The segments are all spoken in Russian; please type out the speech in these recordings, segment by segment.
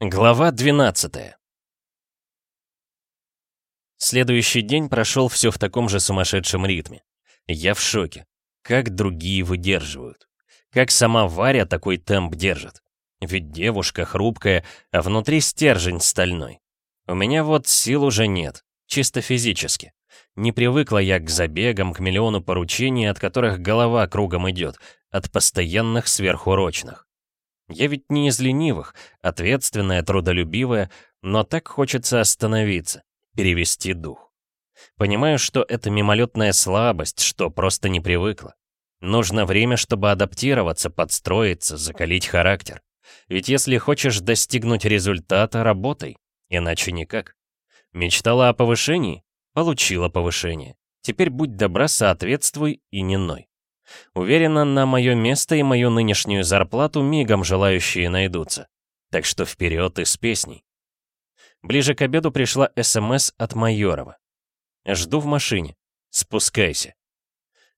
Глава 12 Следующий день прошел все в таком же сумасшедшем ритме. Я в шоке. Как другие выдерживают. Как сама Варя такой темп держит. Ведь девушка хрупкая, а внутри стержень стальной. У меня вот сил уже нет, чисто физически. Не привыкла я к забегам, к миллиону поручений, от которых голова кругом идет, от постоянных сверхурочных. Я ведь не из ленивых, ответственная, трудолюбивая, но так хочется остановиться, перевести дух. Понимаю, что это мимолетная слабость, что просто не привыкла. Нужно время, чтобы адаптироваться, подстроиться, закалить характер. Ведь если хочешь достигнуть результата, работай, иначе никак. Мечтала о повышении? Получила повышение. Теперь будь добра, соответствуй и не ной. Уверена, на мое место и мою нынешнюю зарплату мигом желающие найдутся. Так что вперед и с песней. Ближе к обеду пришла СМС от Майорова. «Жду в машине. Спускайся».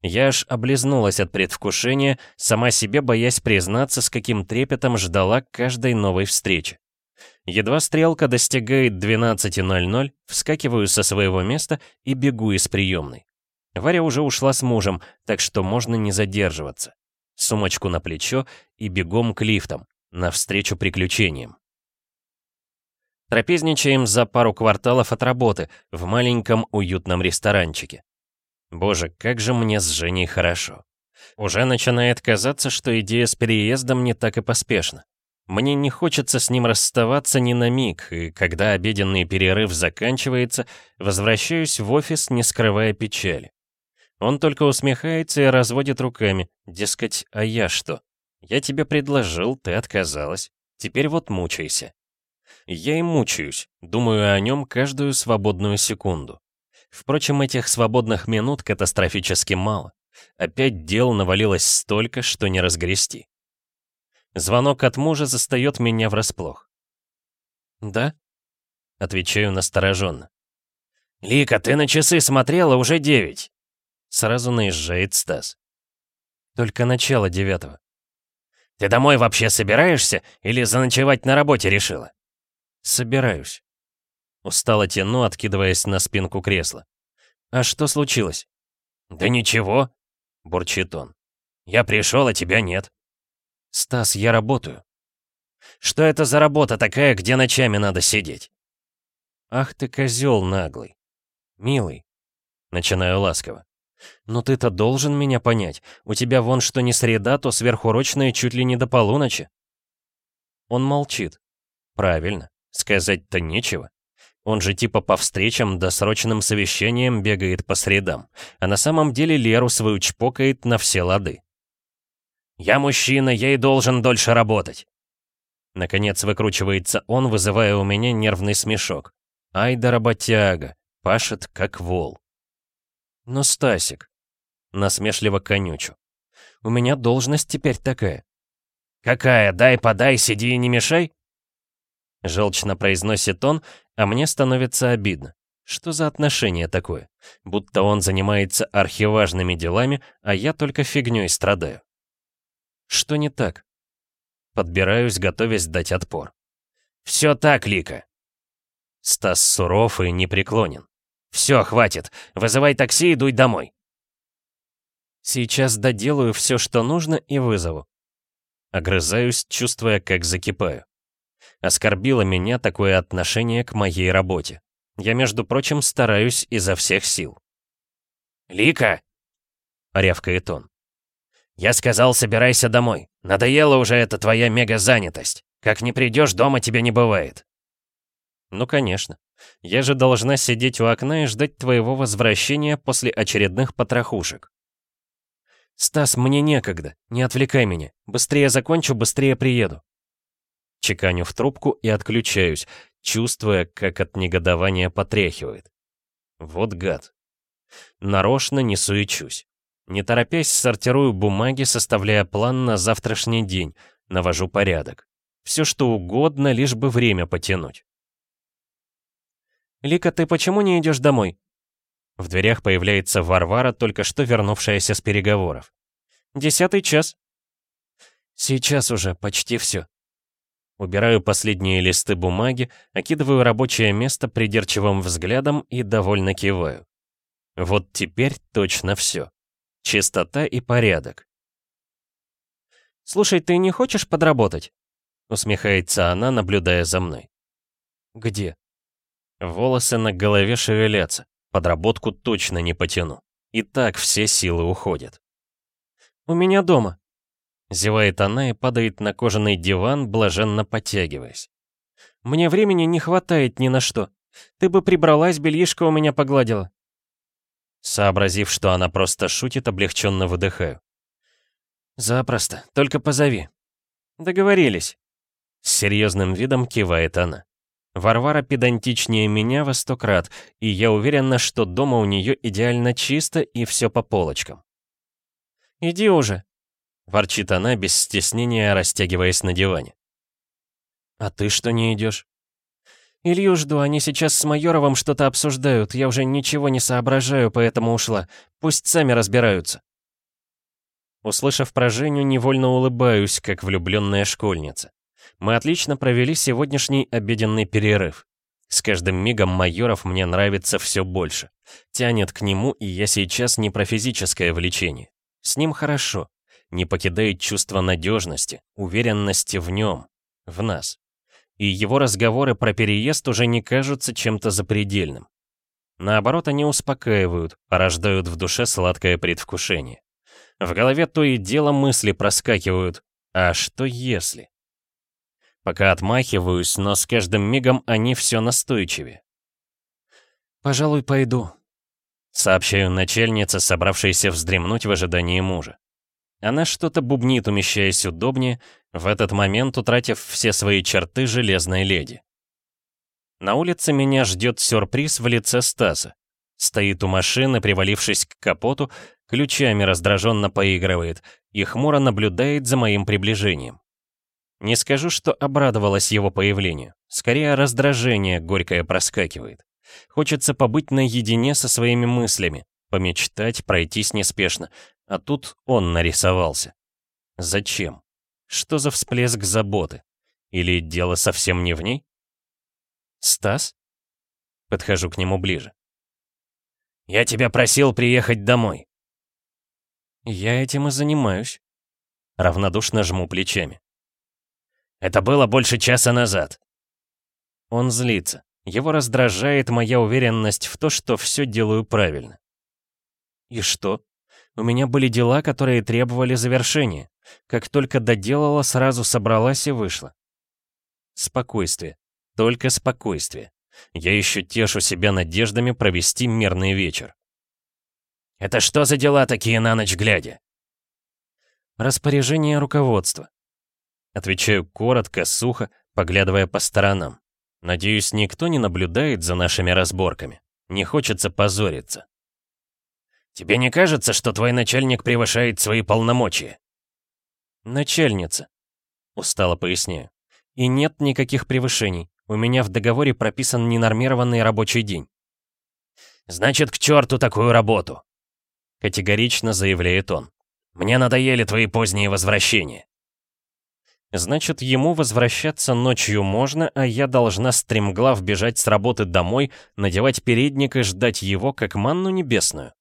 Я аж облизнулась от предвкушения, сама себе боясь признаться, с каким трепетом ждала каждой новой встречи. Едва стрелка достигает 12.00, вскакиваю со своего места и бегу из приемной. Варя уже ушла с мужем, так что можно не задерживаться. Сумочку на плечо и бегом к лифтам, навстречу приключениям. Трапезничаем за пару кварталов от работы, в маленьком уютном ресторанчике. Боже, как же мне с Женей хорошо. Уже начинает казаться, что идея с переездом не так и поспешна. Мне не хочется с ним расставаться ни на миг, и когда обеденный перерыв заканчивается, возвращаюсь в офис, не скрывая печали. Он только усмехается и разводит руками, дескать, а я что? Я тебе предложил, ты отказалась. Теперь вот мучайся. Я и мучаюсь, думаю о нем каждую свободную секунду. Впрочем, этих свободных минут катастрофически мало. Опять дел навалилось столько, что не разгрести. Звонок от мужа застает меня врасплох. «Да?» — отвечаю настороженно. «Лика, ты на часы смотрела, уже девять!» Сразу наезжает Стас. Только начало девятого. «Ты домой вообще собираешься или заночевать на работе решила?» «Собираюсь». Устало тяну, откидываясь на спинку кресла. «А что случилось?» «Да ничего», — бурчит он. «Я пришел, а тебя нет». «Стас, я работаю». «Что это за работа такая, где ночами надо сидеть?» «Ах ты козел наглый. Милый». Начинаю ласково. «Но ты-то должен меня понять. У тебя вон что не среда, то сверхурочная чуть ли не до полуночи». Он молчит. Правильно, сказать-то нечего. Он же типа по встречам да срочным совещаниям бегает по средам, а на самом деле Леру свою чпокает на все лады. «Я мужчина, я и должен дольше работать!» Наконец выкручивается он, вызывая у меня нервный смешок. «Ай да работяга, пашет как вол». «Но, Стасик...» Насмешливо конючу. «У меня должность теперь такая». «Какая? Дай подай, сиди и не мешай?» Желчно произносит он, а мне становится обидно. Что за отношение такое? Будто он занимается архиважными делами, а я только фигнёй страдаю. Что не так? Подбираюсь, готовясь дать отпор. «Все так, Лика!» Стас суров и непреклонен. «Все, хватит. Вызывай такси и дуй домой». Сейчас доделаю все, что нужно, и вызову. Огрызаюсь, чувствуя, как закипаю. Оскорбило меня такое отношение к моей работе. Я, между прочим, стараюсь изо всех сил. «Лика!» — рявкает он. «Я сказал, собирайся домой. Надоела уже эта твоя мега-занятость. Как не придешь, дома тебя не бывает». «Ну, конечно. Я же должна сидеть у окна и ждать твоего возвращения после очередных потрохушек. «Стас, мне некогда. Не отвлекай меня. Быстрее закончу, быстрее приеду». Чеканю в трубку и отключаюсь, чувствуя, как от негодования потряхивает. Вот гад. Нарочно не суечусь. Не торопясь, сортирую бумаги, составляя план на завтрашний день, навожу порядок. Все что угодно, лишь бы время потянуть. «Лика, ты почему не идешь домой?» В дверях появляется Варвара, только что вернувшаяся с переговоров. «Десятый час». «Сейчас уже, почти все». Убираю последние листы бумаги, окидываю рабочее место придирчивым взглядом и довольно киваю. Вот теперь точно все. Чистота и порядок. «Слушай, ты не хочешь подработать?» Усмехается она, наблюдая за мной. «Где?» Волосы на голове шевелятся. Подработку точно не потяну. И так все силы уходят. «У меня дома», Зевает она и падает на кожаный диван, блаженно подтягиваясь. «Мне времени не хватает ни на что. Ты бы прибралась, бельишко у меня погладила». Сообразив, что она просто шутит, облегченно выдыхаю. «Запросто, только позови». «Договорились». С серьезным видом кивает она. Варвара педантичнее меня во сто крат, и я уверена, что дома у нее идеально чисто и все по полочкам. «Иди уже», — ворчит она, без стеснения растягиваясь на диване. «А ты что не идешь? «Илью жду, они сейчас с Майоровым что-то обсуждают, я уже ничего не соображаю, поэтому ушла. Пусть сами разбираются». Услышав про Женю, невольно улыбаюсь, как влюбленная школьница. Мы отлично провели сегодняшний обеденный перерыв. С каждым мигом Майоров мне нравится все больше. Тянет к нему, и я сейчас не про физическое влечение. С ним хорошо. Не покидает чувство надежности, уверенности в нем, в нас и его разговоры про переезд уже не кажутся чем-то запредельным. Наоборот, они успокаивают, порождают в душе сладкое предвкушение. В голове то и дело мысли проскакивают. А что если? Пока отмахиваюсь, но с каждым мигом они все настойчивее. «Пожалуй, пойду», — сообщаю начальнице, собравшейся вздремнуть в ожидании мужа. Она что-то бубнит, умещаясь удобнее, в этот момент утратив все свои черты железной леди. На улице меня ждет сюрприз в лице Стаса. Стоит у машины, привалившись к капоту, ключами раздраженно поигрывает и хмуро наблюдает за моим приближением. Не скажу, что обрадовалась его появлению. Скорее, раздражение горькое проскакивает. Хочется побыть наедине со своими мыслями, помечтать, пройтись неспешно. А тут он нарисовался. Зачем? Что за всплеск заботы? Или дело совсем не в ней? Стас? Подхожу к нему ближе. Я тебя просил приехать домой. Я этим и занимаюсь. Равнодушно жму плечами. Это было больше часа назад. Он злится. Его раздражает моя уверенность в то, что все делаю правильно. И что? У меня были дела, которые требовали завершения. Как только доделала, сразу собралась и вышла. Спокойствие. Только спокойствие. Я еще тешу себя надеждами провести мирный вечер. «Это что за дела такие на ночь глядя?» «Распоряжение руководства». Отвечаю коротко, сухо, поглядывая по сторонам. Надеюсь, никто не наблюдает за нашими разборками. Не хочется позориться. «Тебе не кажется, что твой начальник превышает свои полномочия?» «Начальница», — устало поясняю. «И нет никаких превышений. У меня в договоре прописан ненормированный рабочий день». «Значит, к черту такую работу!» — категорично заявляет он. «Мне надоели твои поздние возвращения». Значит, ему возвращаться ночью можно, а я должна стремглав бежать с работы домой, надевать передник и ждать его, как манну небесную.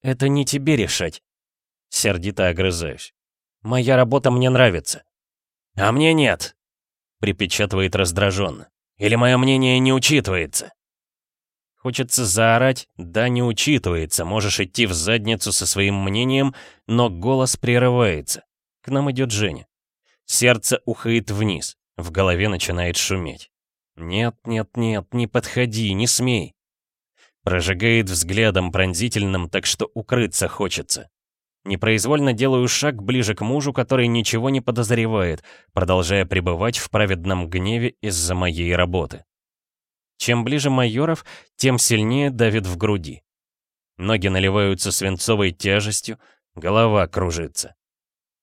«Это не тебе решать», — сердито огрызаюсь. Моя работа мне нравится». «А мне нет», — припечатывает раздраженно. «Или мое мнение не учитывается?» Хочется заорать «Да, не учитывается, можешь идти в задницу со своим мнением», но голос прерывается. К нам идет Женя. Сердце ухает вниз, в голове начинает шуметь. «Нет, нет, нет, не подходи, не смей!» Прожигает взглядом пронзительным, так что укрыться хочется. Непроизвольно делаю шаг ближе к мужу, который ничего не подозревает, продолжая пребывать в праведном гневе из-за моей работы. Чем ближе майоров, тем сильнее давит в груди. Ноги наливаются свинцовой тяжестью, голова кружится.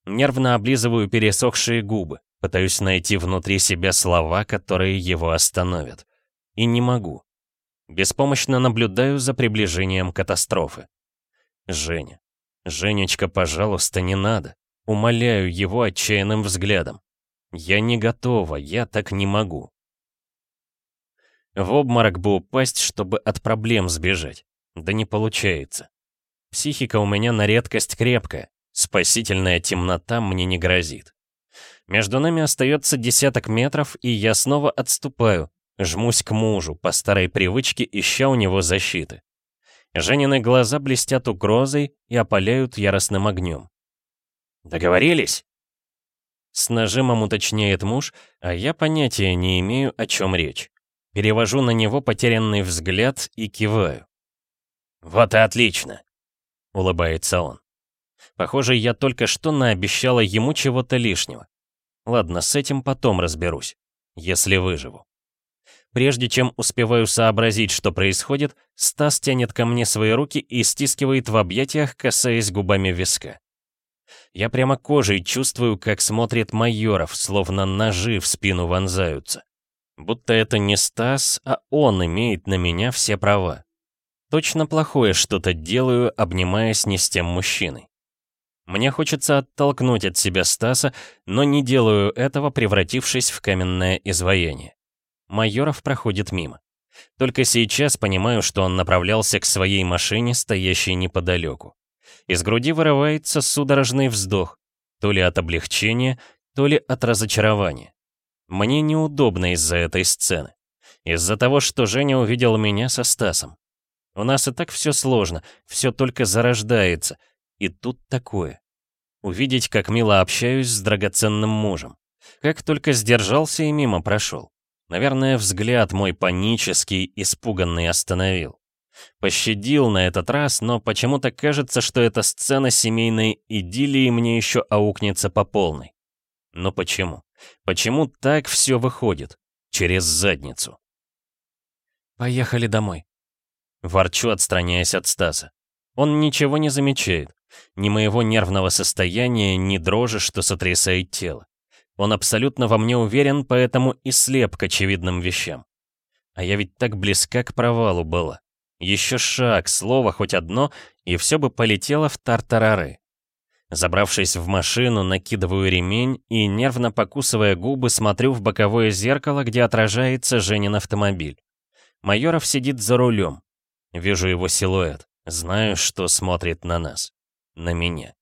Нервно облизываю пересохшие губы, пытаюсь найти внутри себя слова, которые его остановят. И не могу. Беспомощно наблюдаю за приближением катастрофы. Женя. «Женечка, пожалуйста, не надо!» Умоляю его отчаянным взглядом. Я не готова, я так не могу. В обморок бы упасть, чтобы от проблем сбежать. Да не получается. Психика у меня на редкость крепкая. Спасительная темнота мне не грозит. Между нами остается десяток метров, и я снова отступаю, жмусь к мужу, по старой привычке ища у него защиты. Женины глаза блестят угрозой и опаляют яростным огнем. «Договорились?» С нажимом уточняет муж, а я понятия не имею, о чем речь. Перевожу на него потерянный взгляд и киваю. «Вот и отлично!» — улыбается он. Похоже, я только что наобещала ему чего-то лишнего. Ладно, с этим потом разберусь, если выживу. Прежде чем успеваю сообразить, что происходит, Стас тянет ко мне свои руки и стискивает в объятиях, касаясь губами виска. Я прямо кожей чувствую, как смотрит Майоров, словно ножи в спину вонзаются. Будто это не Стас, а он имеет на меня все права. Точно плохое что-то делаю, обнимаясь не с тем мужчиной. Мне хочется оттолкнуть от себя Стаса, но не делаю этого, превратившись в каменное изваяние. Майоров проходит мимо. Только сейчас понимаю, что он направлялся к своей машине, стоящей неподалеку. Из груди вырывается судорожный вздох, то ли от облегчения, то ли от разочарования. Мне неудобно из-за этой сцены. Из-за того, что Женя увидел меня со Стасом. У нас и так все сложно, все только зарождается. И тут такое. Увидеть, как мило общаюсь с драгоценным мужем. Как только сдержался и мимо прошел. Наверное, взгляд мой панический, испуганный остановил. Пощадил на этот раз, но почему-то кажется, что эта сцена семейной идиллии мне еще аукнется по полной. Но почему? Почему так все выходит? Через задницу. «Поехали домой», — ворчу, отстраняясь от Стаса. Он ничего не замечает. Ни моего нервного состояния, ни дрожи, что сотрясает тело. Он абсолютно во мне уверен, поэтому и слеп к очевидным вещам. А я ведь так близка к провалу была. Еще шаг, слово хоть одно, и все бы полетело в тартарары. Забравшись в машину, накидываю ремень и, нервно покусывая губы, смотрю в боковое зеркало, где отражается Женин автомобиль. Майоров сидит за рулем. Вижу его силуэт. Знаю, что смотрит на нас. На меня.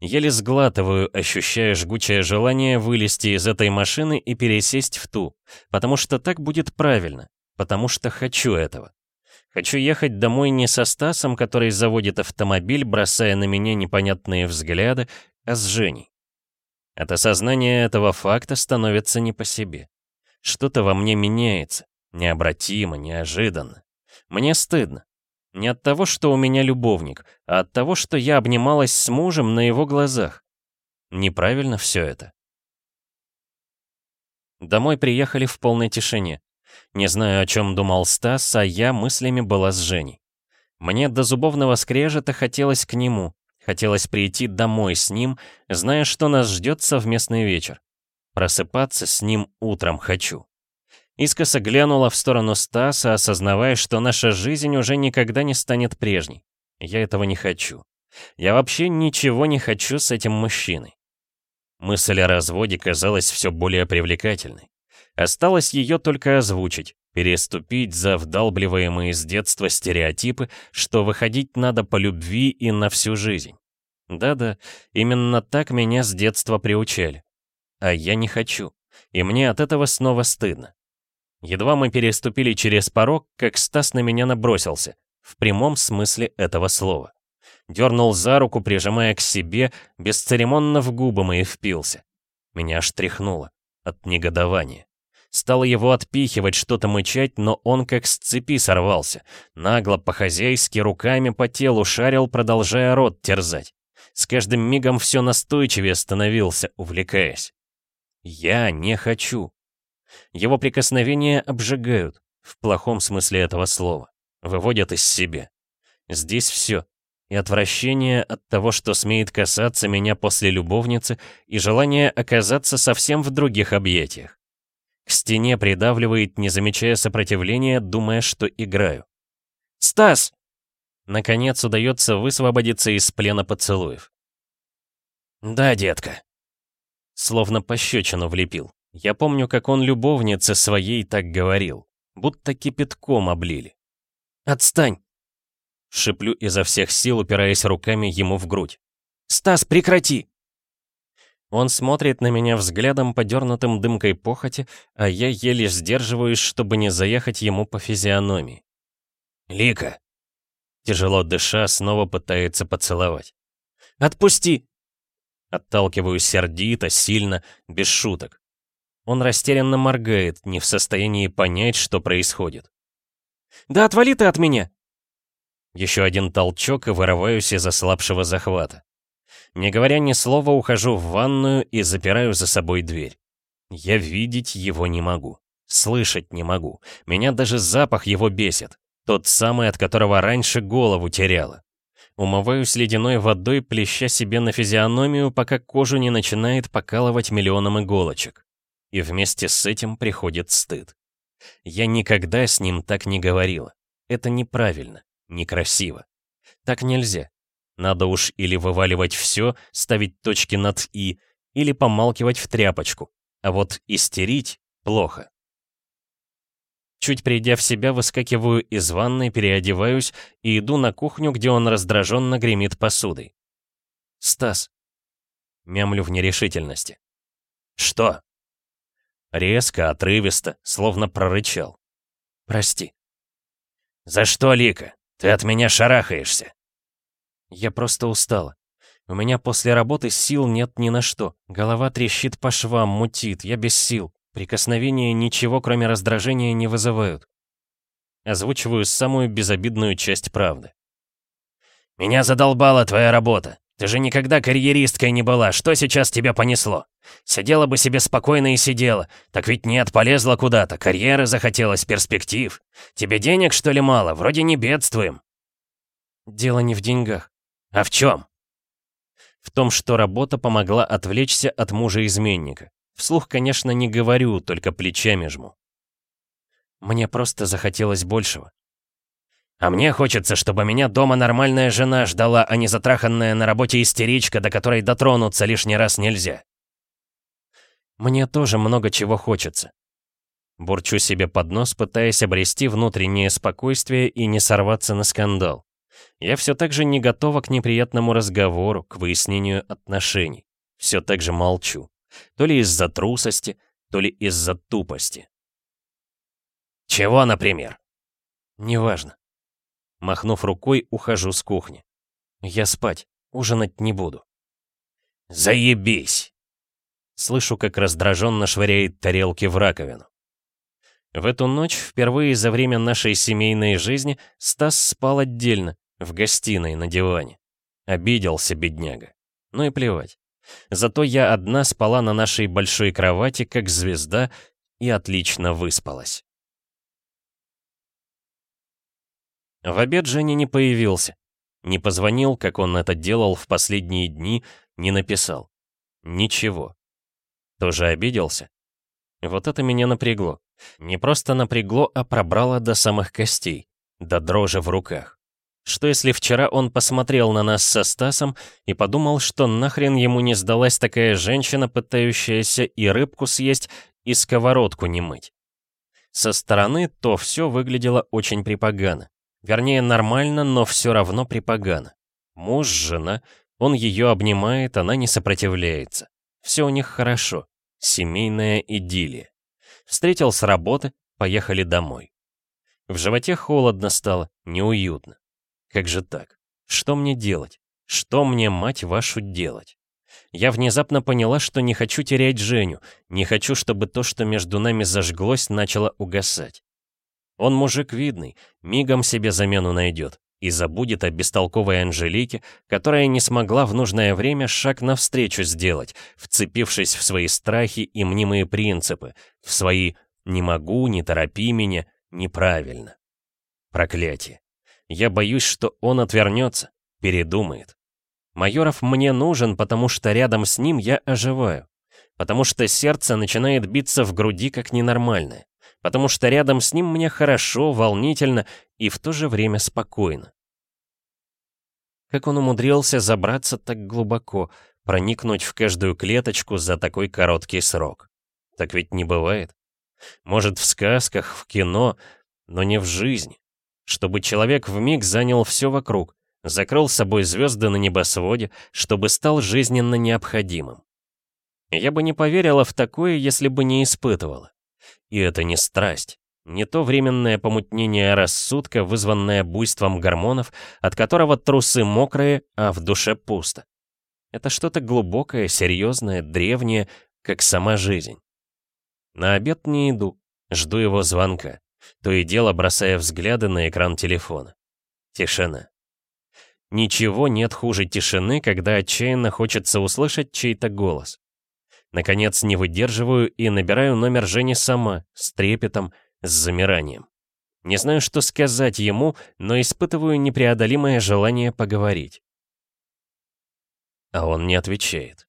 Еле сглатываю, ощущая жгучее желание вылезти из этой машины и пересесть в ту, потому что так будет правильно, потому что хочу этого. Хочу ехать домой не со Стасом, который заводит автомобиль, бросая на меня непонятные взгляды, а с Женей. От осознания этого факта становится не по себе. Что-то во мне меняется, необратимо, неожиданно. Мне стыдно. Не от того, что у меня любовник, а от того, что я обнималась с мужем на его глазах. Неправильно все это. Домой приехали в полной тишине. Не знаю, о чем думал Стас, а я мыслями была с Женей. Мне до зубовного скрежета хотелось к нему, хотелось прийти домой с ним, зная, что нас ждет совместный вечер. Просыпаться с ним утром хочу. Искоса глянула в сторону Стаса, осознавая, что наша жизнь уже никогда не станет прежней. Я этого не хочу. Я вообще ничего не хочу с этим мужчиной. Мысль о разводе казалась все более привлекательной. Осталось ее только озвучить, переступить за вдалбливаемые с детства стереотипы, что выходить надо по любви и на всю жизнь. Да-да, именно так меня с детства приучали. А я не хочу, и мне от этого снова стыдно. Едва мы переступили через порог, как Стас на меня набросился, в прямом смысле этого слова. Дернул за руку, прижимая к себе, бесцеремонно в губы мои впился. Меня аж тряхнуло от негодования. Стал его отпихивать, что-то мычать, но он как с цепи сорвался. Нагло, по-хозяйски, руками по телу шарил, продолжая рот терзать. С каждым мигом все настойчивее становился, увлекаясь. Я не хочу. Его прикосновения обжигают, в плохом смысле этого слова, выводят из себя. Здесь все. И отвращение от того, что смеет касаться меня после любовницы, и желание оказаться совсем в других объятиях. К стене придавливает, не замечая сопротивления, думая, что играю. «Стас!» Наконец удается высвободиться из плена поцелуев. «Да, детка». Словно пощечину влепил. Я помню, как он любовнице своей так говорил. Будто кипятком облили. «Отстань!» Шиплю изо всех сил, упираясь руками ему в грудь. «Стас, прекрати!» Он смотрит на меня взглядом, подернутым дымкой похоти, а я еле сдерживаюсь, чтобы не заехать ему по физиономии. «Лика!» Тяжело дыша, снова пытается поцеловать. «Отпусти!» Отталкиваю сердито, сильно, без шуток. Он растерянно моргает, не в состоянии понять, что происходит. «Да отвали ты от меня!» Еще один толчок и вырываюсь из ослабшего захвата. Не говоря ни слова, ухожу в ванную и запираю за собой дверь. Я видеть его не могу. Слышать не могу. Меня даже запах его бесит. Тот самый, от которого раньше голову теряла. Умываюсь ледяной водой, плеща себе на физиономию, пока кожу не начинает покалывать миллионом иголочек. И вместе с этим приходит стыд. Я никогда с ним так не говорила. Это неправильно, некрасиво. Так нельзя. Надо уж или вываливать все, ставить точки над «и», или помалкивать в тряпочку. А вот истерить плохо. Чуть придя в себя, выскакиваю из ванной, переодеваюсь и иду на кухню, где он раздраженно гремит посудой. «Стас!» Мямлю в нерешительности. «Что?» Резко, отрывисто, словно прорычал. «Прости». «За что, Лика? Ты от меня шарахаешься?» Я просто устала. У меня после работы сил нет ни на что. Голова трещит по швам, мутит, я без сил. Прикосновения ничего, кроме раздражения, не вызывают. Озвучиваю самую безобидную часть правды. «Меня задолбала твоя работа. Ты же никогда карьеристкой не была. Что сейчас тебя понесло? Сидела бы себе спокойно и сидела. Так ведь нет, полезла куда-то. Карьеры захотелось, перспектив. Тебе денег, что ли, мало? Вроде не бедствуем». «Дело не в деньгах. А в чем? В том, что работа помогла отвлечься от мужа-изменника. Вслух, конечно, не говорю, только плечами жму. Мне просто захотелось большего. А мне хочется, чтобы меня дома нормальная жена ждала, а не затраханная на работе истеричка, до которой дотронуться лишний раз нельзя. Мне тоже много чего хочется. Бурчу себе под нос, пытаясь обрести внутреннее спокойствие и не сорваться на скандал. Я все так же не готова к неприятному разговору, к выяснению отношений. Все так же молчу. То ли из-за трусости, то ли из-за тупости. Чего, например? Неважно. Махнув рукой, ухожу с кухни. Я спать, ужинать не буду. Заебись! Слышу, как раздраженно швыряет тарелки в раковину. В эту ночь, впервые за время нашей семейной жизни, Стас спал отдельно, в гостиной на диване. Обиделся бедняга. Ну и плевать. Зато я одна спала на нашей большой кровати, как звезда, и отлично выспалась. В обед Женя не появился. Не позвонил, как он это делал в последние дни, не написал. Ничего. Тоже обиделся? Вот это меня напрягло. Не просто напрягло, а пробрало до самых костей, до дрожи в руках. Что если вчера он посмотрел на нас со Стасом и подумал, что нахрен ему не сдалась такая женщина, пытающаяся и рыбку съесть, и сковородку не мыть? Со стороны то все выглядело очень припогано. Вернее, нормально, но все равно припогано. Муж, жена, он ее обнимает, она не сопротивляется. Все у них хорошо. Семейная идиллия. Встретил с работы, поехали домой. В животе холодно стало, неуютно. Как же так? Что мне делать? Что мне, мать вашу, делать? Я внезапно поняла, что не хочу терять Женю, не хочу, чтобы то, что между нами зажглось, начало угасать. Он мужик видный, мигом себе замену найдет и забудет о бестолковой Анжелике, которая не смогла в нужное время шаг навстречу сделать, вцепившись в свои страхи и мнимые принципы, в свои «не могу», «не торопи меня», «неправильно». Проклятие. Я боюсь, что он отвернется, передумает. Майоров мне нужен, потому что рядом с ним я оживаю. Потому что сердце начинает биться в груди как ненормальное. Потому что рядом с ним мне хорошо, волнительно и в то же время спокойно. Как он умудрился забраться так глубоко, проникнуть в каждую клеточку за такой короткий срок. Так ведь не бывает. Может, в сказках, в кино, но не в жизни. Чтобы человек вмиг занял все вокруг, закрыл собой звезды на небосводе, чтобы стал жизненно необходимым. Я бы не поверила в такое, если бы не испытывала. И это не страсть, не то временное помутнение рассудка, вызванное буйством гормонов, от которого трусы мокрые, а в душе пусто. Это что-то глубокое, серьезное, древнее, как сама жизнь. На обед не иду, жду его звонка, то и дело бросая взгляды на экран телефона. Тишина. Ничего нет хуже тишины, когда отчаянно хочется услышать чей-то голос. Наконец не выдерживаю и набираю номер Жени сама, с трепетом, с замиранием. Не знаю, что сказать ему, но испытываю непреодолимое желание поговорить. А он не отвечает.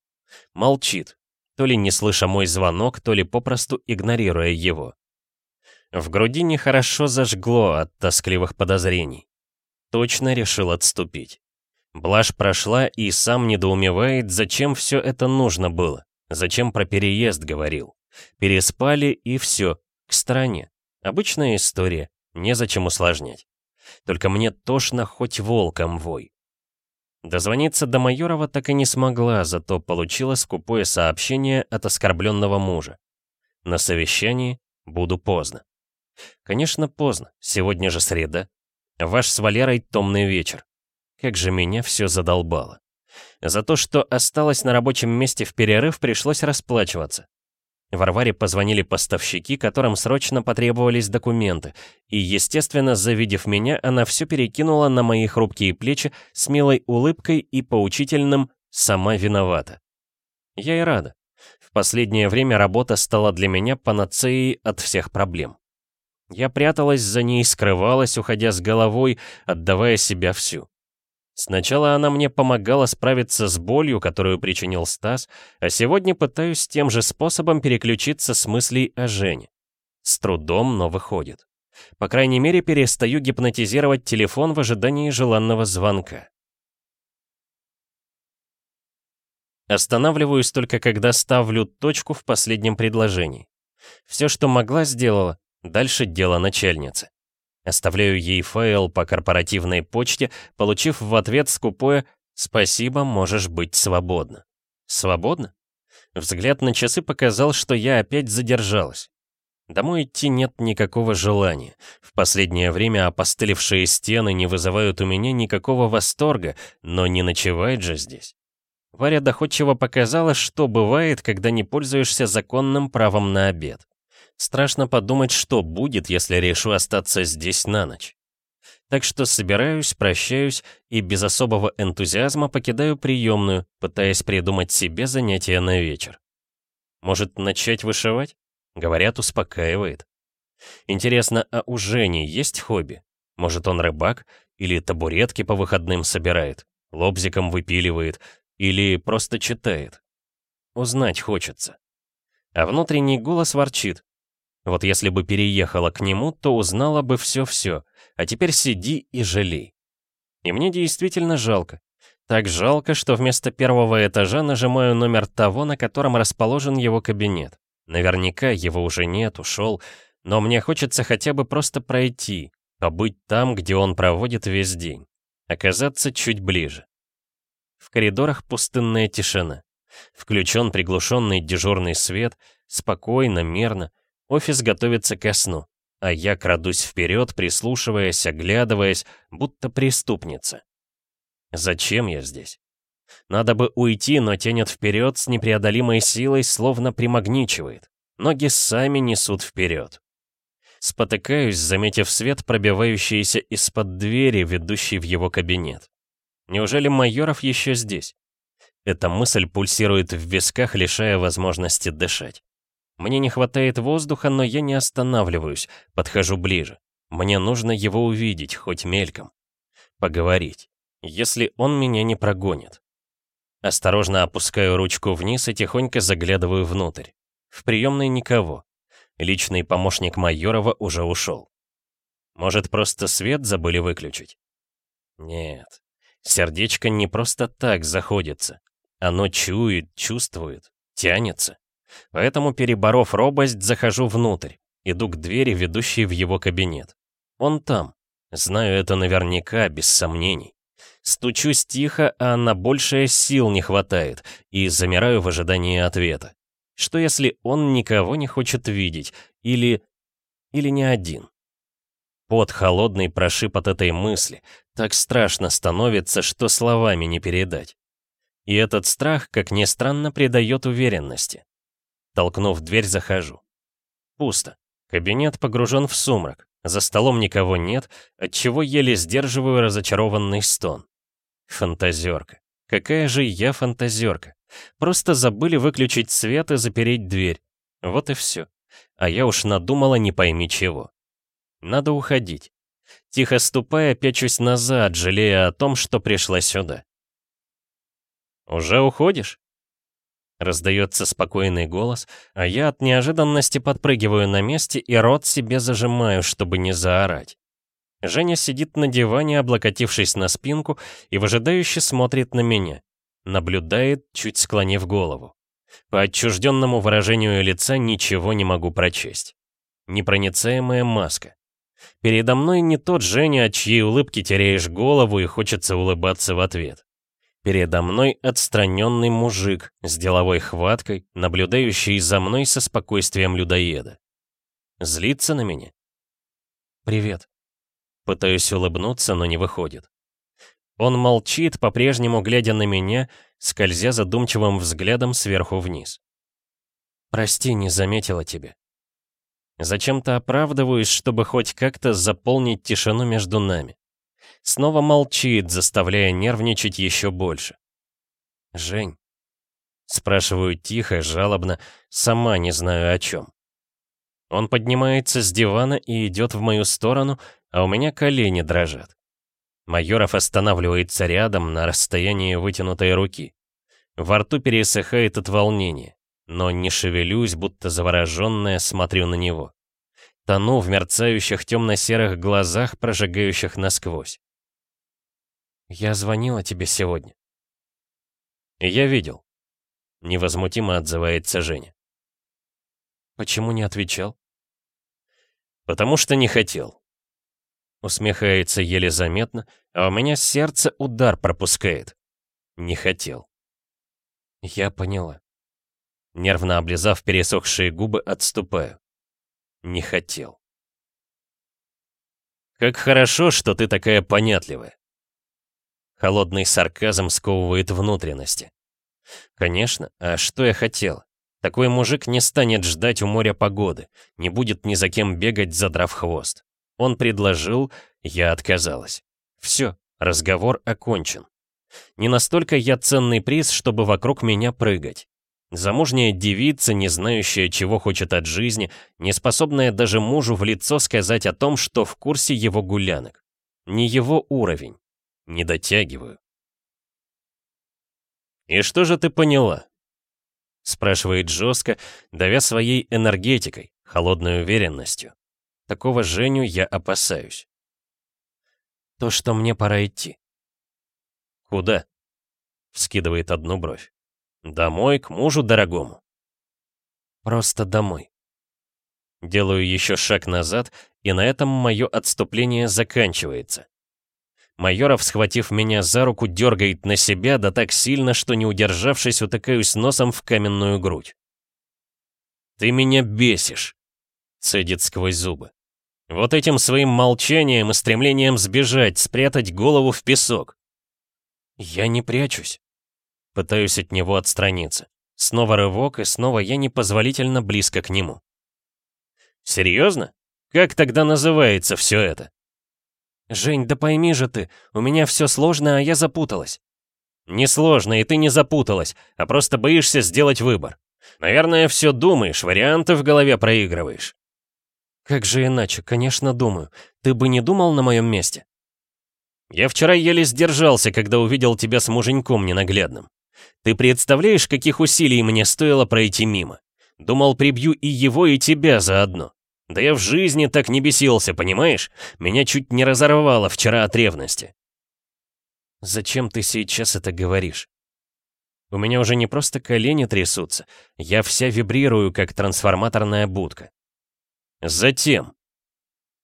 Молчит, то ли не слыша мой звонок, то ли попросту игнорируя его. В груди нехорошо зажгло от тоскливых подозрений. Точно решил отступить. Блажь прошла и сам недоумевает, зачем все это нужно было. Зачем про переезд говорил. Переспали и все, к стороне. Обычная история, незачем усложнять. Только мне тошно хоть волком вой. Дозвониться до Майорова так и не смогла, зато получила скупое сообщение от оскорбленного мужа. На совещании буду поздно. Конечно, поздно, сегодня же среда. Ваш с Валерой томный вечер. Как же меня все задолбало. За то, что осталось на рабочем месте в перерыв, пришлось расплачиваться. Варваре позвонили поставщики, которым срочно потребовались документы, и, естественно, завидев меня, она все перекинула на мои хрупкие плечи с милой улыбкой и поучительным «сама виновата». Я и рада. В последнее время работа стала для меня панацеей от всех проблем. Я пряталась за ней, скрывалась, уходя с головой, отдавая себя всю. Сначала она мне помогала справиться с болью, которую причинил Стас, а сегодня пытаюсь тем же способом переключиться с мыслей о Жене. С трудом, но выходит. По крайней мере, перестаю гипнотизировать телефон в ожидании желанного звонка. Останавливаюсь только когда ставлю точку в последнем предложении. Все, что могла, сделала. Дальше дело начальницы. Оставляю ей файл по корпоративной почте, получив в ответ скупое «Спасибо, можешь быть свободна». Свободна? Взгляд на часы показал, что я опять задержалась. Домой идти нет никакого желания. В последнее время опостылевшие стены не вызывают у меня никакого восторга, но не ночевать же здесь. Варя доходчиво показала, что бывает, когда не пользуешься законным правом на обед. Страшно подумать, что будет, если решу остаться здесь на ночь. Так что собираюсь, прощаюсь и без особого энтузиазма покидаю приемную, пытаясь придумать себе занятие на вечер. Может, начать вышивать? Говорят, успокаивает. Интересно, а у Жени есть хобби? Может, он рыбак? Или табуретки по выходным собирает? Лобзиком выпиливает? Или просто читает? Узнать хочется. А внутренний голос ворчит. Вот если бы переехала к нему, то узнала бы все-все, а теперь сиди и жалей. И мне действительно жалко. Так жалко, что вместо первого этажа нажимаю номер того, на котором расположен его кабинет. Наверняка его уже нет, ушел, но мне хочется хотя бы просто пройти, побыть там, где он проводит весь день, оказаться чуть ближе. В коридорах пустынная тишина. Включен приглушенный дежурный свет, спокойно, мирно, Офис готовится ко сну, а я крадусь вперед, прислушиваясь, оглядываясь, будто преступница. Зачем я здесь? Надо бы уйти, но тянет вперед с непреодолимой силой, словно примагничивает. Ноги сами несут вперед. Спотыкаюсь, заметив свет, пробивающийся из-под двери, ведущей в его кабинет. Неужели Майоров еще здесь? Эта мысль пульсирует в висках, лишая возможности дышать. Мне не хватает воздуха, но я не останавливаюсь, подхожу ближе. Мне нужно его увидеть, хоть мельком. Поговорить, если он меня не прогонит. Осторожно опускаю ручку вниз и тихонько заглядываю внутрь. В приемной никого. Личный помощник Майорова уже ушел. Может, просто свет забыли выключить? Нет. Сердечко не просто так заходится. Оно чует, чувствует, тянется. Поэтому, переборов робость, захожу внутрь, иду к двери, ведущей в его кабинет. Он там. Знаю это наверняка, без сомнений. Стучусь тихо, а на большее сил не хватает, и замираю в ожидании ответа. Что если он никого не хочет видеть, или... или не один? Под холодный прошиб от этой мысли. Так страшно становится, что словами не передать. И этот страх, как ни странно, придает уверенности. Толкнув дверь, захожу. Пусто. Кабинет погружен в сумрак. За столом никого нет, отчего еле сдерживаю разочарованный стон. Фантазерка. Какая же я фантазерка. Просто забыли выключить свет и запереть дверь. Вот и все. А я уж надумала не пойми чего. Надо уходить. Тихо ступая, пячусь назад, жалея о том, что пришла сюда. «Уже уходишь?» Раздается спокойный голос, а я от неожиданности подпрыгиваю на месте и рот себе зажимаю, чтобы не заорать. Женя сидит на диване, облокотившись на спинку, и выжидающе смотрит на меня. Наблюдает, чуть склонив голову. По отчужденному выражению лица ничего не могу прочесть. Непроницаемая маска. Передо мной не тот Женя, от чьей улыбки теряешь голову и хочется улыбаться в ответ. Передо мной отстраненный мужик с деловой хваткой, наблюдающий за мной со спокойствием людоеда. Злится на меня? «Привет». Пытаюсь улыбнуться, но не выходит. Он молчит, по-прежнему глядя на меня, скользя задумчивым взглядом сверху вниз. «Прости, не заметила тебя». Зачем-то оправдываюсь, чтобы хоть как-то заполнить тишину между нами. Снова молчит, заставляя нервничать еще больше. «Жень?» Спрашиваю тихо, жалобно, сама не знаю о чем. Он поднимается с дивана и идет в мою сторону, а у меня колени дрожат. Майоров останавливается рядом на расстоянии вытянутой руки. Во рту пересыхает от волнения, но не шевелюсь, будто завороженная, смотрю на него. Тону в мерцающих темно-серых глазах, прожигающих насквозь. «Я звонила тебе сегодня». «Я видел». Невозмутимо отзывается Женя. «Почему не отвечал?» «Потому что не хотел. Усмехается еле заметно, а у меня сердце удар пропускает. Не хотел. Я поняла. Нервно облизав пересохшие губы, отступаю. Не хотел. Как хорошо, что ты такая понятливая. Холодный сарказм сковывает внутренности. Конечно, а что я хотел? Такой мужик не станет ждать у моря погоды, не будет ни за кем бегать, задрав хвост. Он предложил, я отказалась. Все, разговор окончен. Не настолько я ценный приз, чтобы вокруг меня прыгать. Замужняя девица, не знающая, чего хочет от жизни, не способная даже мужу в лицо сказать о том, что в курсе его гулянок. Не его уровень. Не дотягиваю. «И что же ты поняла?» Спрашивает жестко, давя своей энергетикой, холодной уверенностью. Такого Женю я опасаюсь. То, что мне пора идти. Куда? Вскидывает одну бровь. Домой, к мужу дорогому. Просто домой. Делаю еще шаг назад, и на этом мое отступление заканчивается. Майоров, схватив меня за руку, дергает на себя, да так сильно, что не удержавшись, утыкаюсь носом в каменную грудь. «Ты меня бесишь!» — цедит сквозь зубы. Вот этим своим молчанием и стремлением сбежать, спрятать голову в песок. Я не прячусь. Пытаюсь от него отстраниться. Снова рывок, и снова я непозволительно близко к нему. Серьезно? Как тогда называется все это? Жень, да пойми же ты, у меня все сложно, а я запуталась. Не сложно, и ты не запуталась, а просто боишься сделать выбор. Наверное, все думаешь, варианты в голове проигрываешь. «Как же иначе? Конечно, думаю. Ты бы не думал на моем месте?» «Я вчера еле сдержался, когда увидел тебя с муженьком ненаглядным. Ты представляешь, каких усилий мне стоило пройти мимо? Думал, прибью и его, и тебя заодно. Да я в жизни так не бесился, понимаешь? Меня чуть не разорвало вчера от ревности». «Зачем ты сейчас это говоришь?» У меня уже не просто колени трясутся, я вся вибрирую, как трансформаторная будка. Затем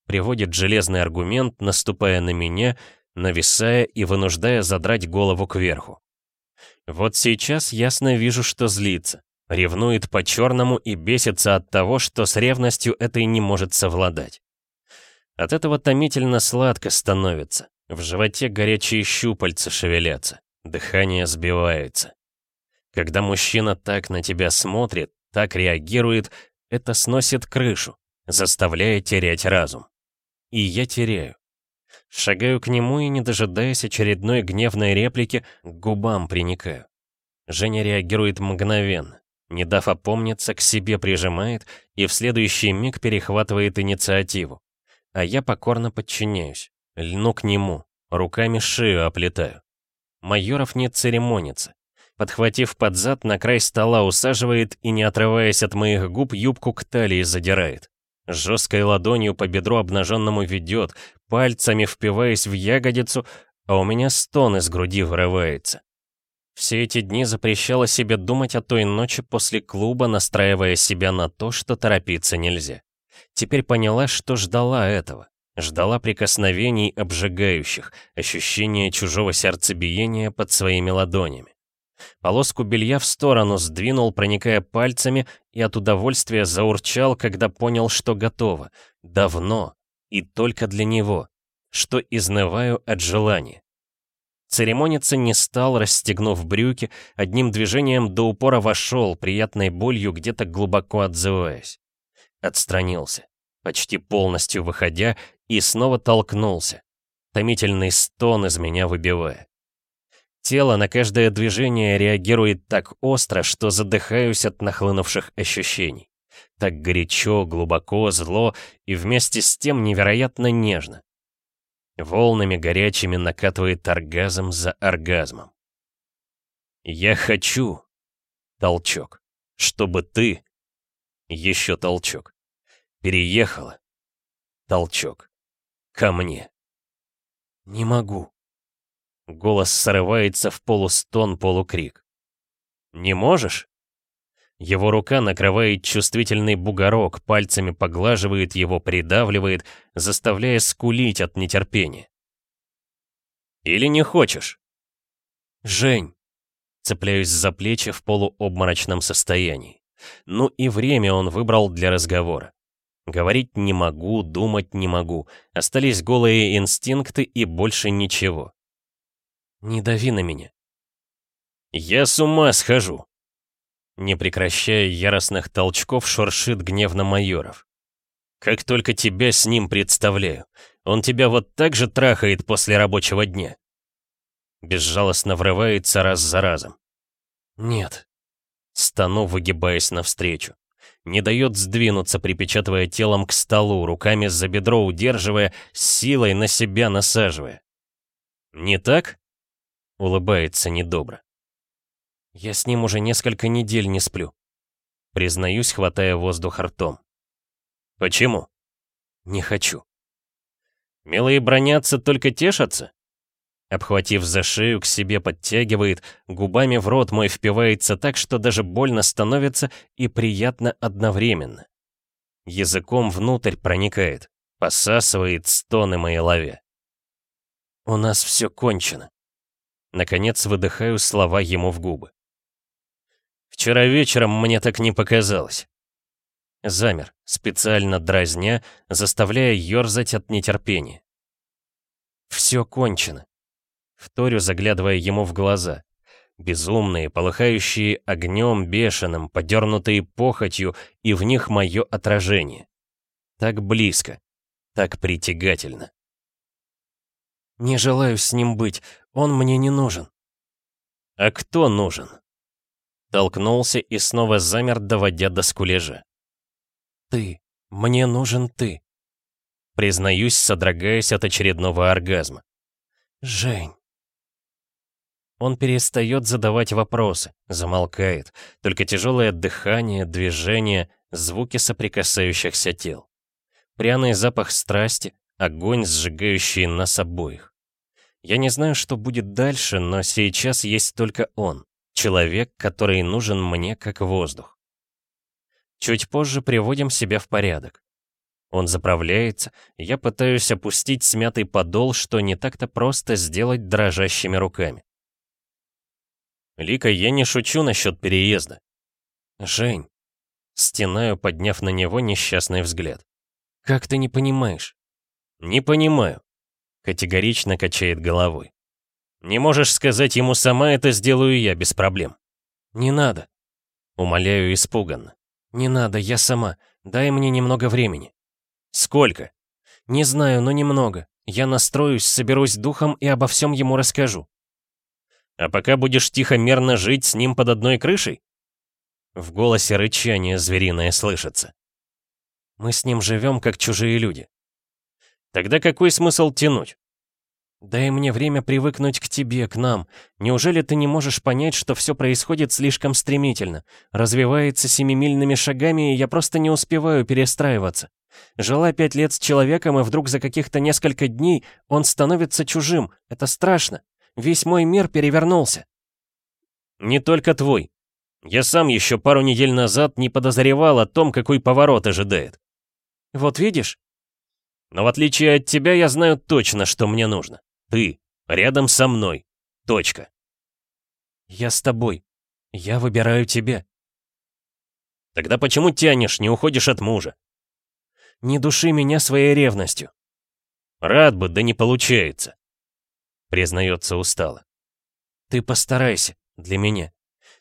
приводит железный аргумент, наступая на меня, нависая и вынуждая задрать голову кверху. Вот сейчас ясно вижу, что злится, ревнует по-черному и бесится от того, что с ревностью этой не может совладать. От этого томительно сладко становится, в животе горячие щупальца шевелятся, дыхание сбивается. Когда мужчина так на тебя смотрит, так реагирует, это сносит крышу, заставляя терять разум. И я теряю. Шагаю к нему и, не дожидаясь очередной гневной реплики, к губам приникаю. Женя реагирует мгновенно, не дав опомниться, к себе прижимает и в следующий миг перехватывает инициативу. А я покорно подчиняюсь, льну к нему, руками шею оплетаю. Майоров не церемонится. Подхватив под зад, на край стола усаживает и, не отрываясь от моих губ, юбку к талии задирает. Жесткой ладонью по бедру обнаженному ведет, пальцами впиваясь в ягодицу, а у меня стон из груди вырывается. Все эти дни запрещала себе думать о той ночи после клуба, настраивая себя на то, что торопиться нельзя. Теперь поняла, что ждала этого. Ждала прикосновений обжигающих, ощущения чужого сердцебиения под своими ладонями. Полоску белья в сторону сдвинул, проникая пальцами, и от удовольствия заурчал, когда понял, что готово. Давно. И только для него. Что изнываю от желания. Церемониться не стал, расстегнув брюки, одним движением до упора вошел, приятной болью где-то глубоко отзываясь. Отстранился, почти полностью выходя, и снова толкнулся. Томительный стон из меня выбивая. Тело на каждое движение реагирует так остро, что задыхаюсь от нахлынувших ощущений. Так горячо, глубоко, зло и вместе с тем невероятно нежно. Волнами горячими накатывает оргазм за оргазмом. «Я хочу...» Толчок. «Чтобы ты...» Еще толчок. «Переехала...» Толчок. «Ко мне...» «Не могу...» Голос срывается в полустон-полукрик. «Не можешь?» Его рука накрывает чувствительный бугорок, пальцами поглаживает его, придавливает, заставляя скулить от нетерпения. «Или не хочешь?» «Жень!» Цепляюсь за плечи в полуобморочном состоянии. Ну и время он выбрал для разговора. Говорить не могу, думать не могу. Остались голые инстинкты и больше ничего. Не дави на меня. Я с ума схожу. Не прекращая яростных толчков, шуршит гневно майоров. Как только тебя с ним представляю, он тебя вот так же трахает после рабочего дня. Безжалостно врывается раз за разом. Нет. Стану, выгибаясь навстречу. Не дает сдвинуться, припечатывая телом к столу, руками за бедро удерживая, силой на себя насаживая. Не так? Улыбается недобро. Я с ним уже несколько недель не сплю. Признаюсь, хватая воздух ртом. Почему? Не хочу. Милые бронятся, только тешатся? Обхватив за шею, к себе подтягивает, губами в рот мой впивается так, что даже больно становится и приятно одновременно. Языком внутрь проникает, посасывает стоны моей лове. У нас все кончено. Наконец выдыхаю слова ему в губы. Вчера вечером мне так не показалось. Замер, специально дразня, заставляя ёрзать от нетерпения. Все кончено. Вторю, заглядывая ему в глаза. Безумные, полыхающие огнем бешеным, подернутые похотью, и в них мое отражение. Так близко, так притягательно. Не желаю с ним быть, он мне не нужен. А кто нужен? Толкнулся и снова замер, доводя до скулежа. Ты. Мне нужен ты. Признаюсь, содрогаясь от очередного оргазма. Жень. Он перестает задавать вопросы, замолкает. Только тяжелое дыхание, движение, звуки соприкасающихся тел. Пряный запах страсти, огонь, сжигающий нас обоих. Я не знаю, что будет дальше, но сейчас есть только он. Человек, который нужен мне как воздух. Чуть позже приводим себя в порядок. Он заправляется, я пытаюсь опустить смятый подол, что не так-то просто сделать дрожащими руками. Лика, я не шучу насчет переезда. Жень, стенаю, подняв на него несчастный взгляд. Как ты не понимаешь? Не понимаю. Категорично качает головой. Не можешь сказать ему сама, это сделаю я без проблем. Не надо. Умоляю испуганно. Не надо, я сама. Дай мне немного времени. Сколько? Не знаю, но немного. Я настроюсь, соберусь духом и обо всем ему расскажу. А пока будешь тихо-мерно жить с ним под одной крышей? В голосе рычание звериное слышится. Мы с ним живем, как чужие люди. Тогда какой смысл тянуть? Дай мне время привыкнуть к тебе, к нам. Неужели ты не можешь понять, что все происходит слишком стремительно, развивается семимильными шагами, и я просто не успеваю перестраиваться? Жила пять лет с человеком, и вдруг за каких-то несколько дней он становится чужим. Это страшно. Весь мой мир перевернулся. Не только твой. Я сам еще пару недель назад не подозревал о том, какой поворот ожидает. Вот видишь? Но в отличие от тебя, я знаю точно, что мне нужно. Ты рядом со мной. Точка. Я с тобой. Я выбираю тебя. Тогда почему тянешь, не уходишь от мужа? Не души меня своей ревностью. Рад бы, да не получается. Признается устало. Ты постарайся, для меня.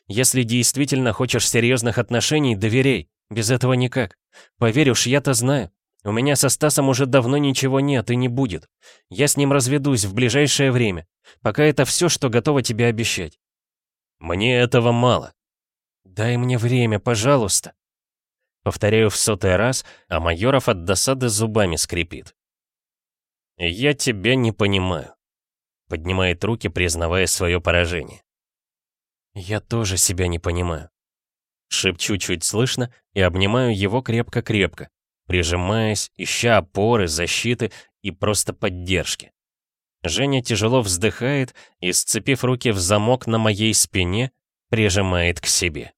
Если действительно хочешь серьезных отношений, доверяй. Без этого никак. Поверь уж, я-то знаю. У меня со Стасом уже давно ничего нет и не будет. Я с ним разведусь в ближайшее время. Пока это все, что готова тебе обещать. Мне этого мало. Дай мне время, пожалуйста. Повторяю в сотый раз, а Майоров от досады зубами скрипит. «Я тебя не понимаю», — поднимает руки, признавая свое поражение. «Я тоже себя не понимаю». Шепчу чуть слышно и обнимаю его крепко-крепко, прижимаясь, ища опоры, защиты и просто поддержки. Женя тяжело вздыхает и, сцепив руки в замок на моей спине, прижимает к себе.